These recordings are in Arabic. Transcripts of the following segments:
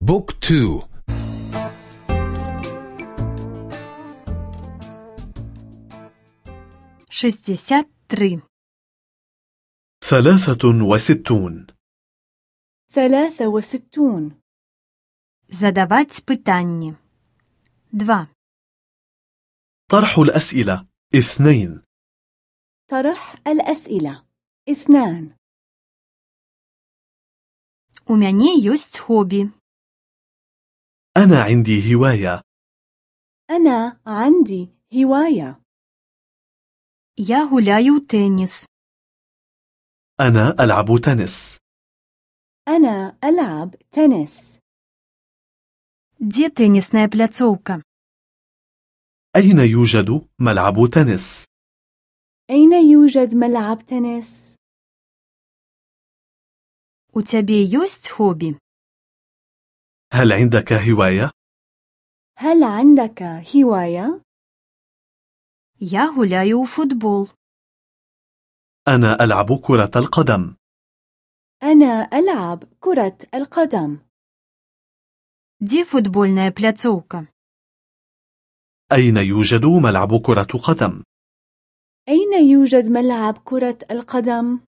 بوك تو шестьдесят три ثلاثة وستون ثلاثة وستون задавать пытанни два طرح الأسئلة اثنين طرح الأسئلة اثنان у мяне ёсць хобі أنا عندي هواية أنا عندي هواية я гуляю ў тэніс أنا ألعب تنس أنا ألعب تنس дзе тэнісная пляцоўка أين يوجد ملعب تنس؟ أين يوجد ملعب تنس؟ у цябе ёсць хобі هل عندك هواية؟ هل عندك هواية؟ я гуляю ў футбол أنا ألعب كرة القدم أنا ألعب كرة القدم дзе футбольная пляцоўка أين يوجد ملعب كرة قدم؟ أين يوجد ملعب كرة القدم؟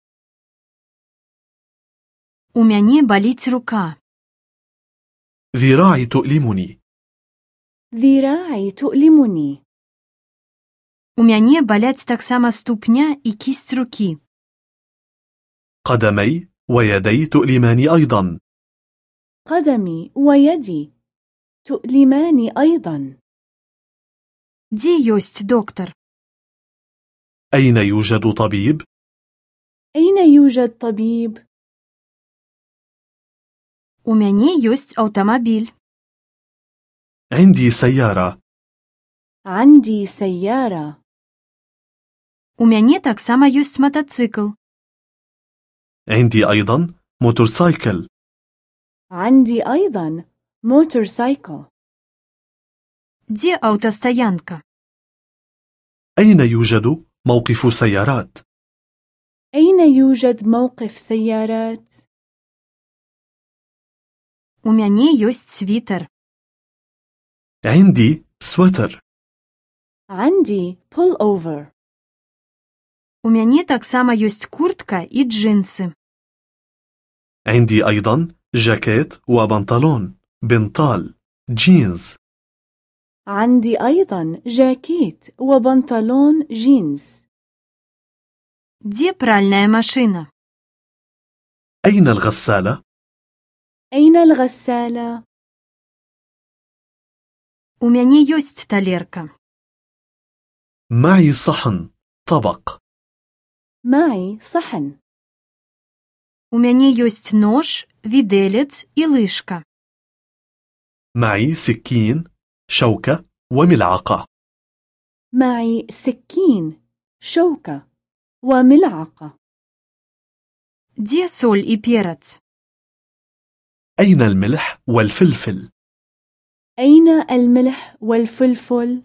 у мяне баліць рука ذراعي تؤلمني ذراعي تؤلمني у мяне баляць таксама ступня і кісць рукі قدمي ويدي تؤلماني أيضا قدمي ويدي تؤلماني أيضا дзе ёсць доктар أين يوجد طبيب؟ أين يوجد طبيب؟ у мяне ёсць аўтамабіль عندي سيارة عندي سيارة у мяне таксама ёсць матацыкл عندي أيضا موتورسايكل عندي أيضا موتورسايكل дзе аўтастаянка أين يوجد موقف سيارات؟ أين يوجد موقف سيارات؟ у мяне ёсць світер عندي سويتر عندي pull over у мяне таксама ёсць куртка і джинсы عندي أيضا جاكيت وبنطلون بنطال جينز عندي أيضا جاكيت وبنطلون جينز дзе пральная машына أين الغسالة؟ أين الغسالة؟ у мяне ёсць талерка معي صحن طبق معي صحن у мяне ёсць нож відэлец і лыжка معي سكين شوكة وملعقة معي سكين شوكة وملعقة дзе соль і перац أين الملح والفلفل؟ أين الملح والفلفل؟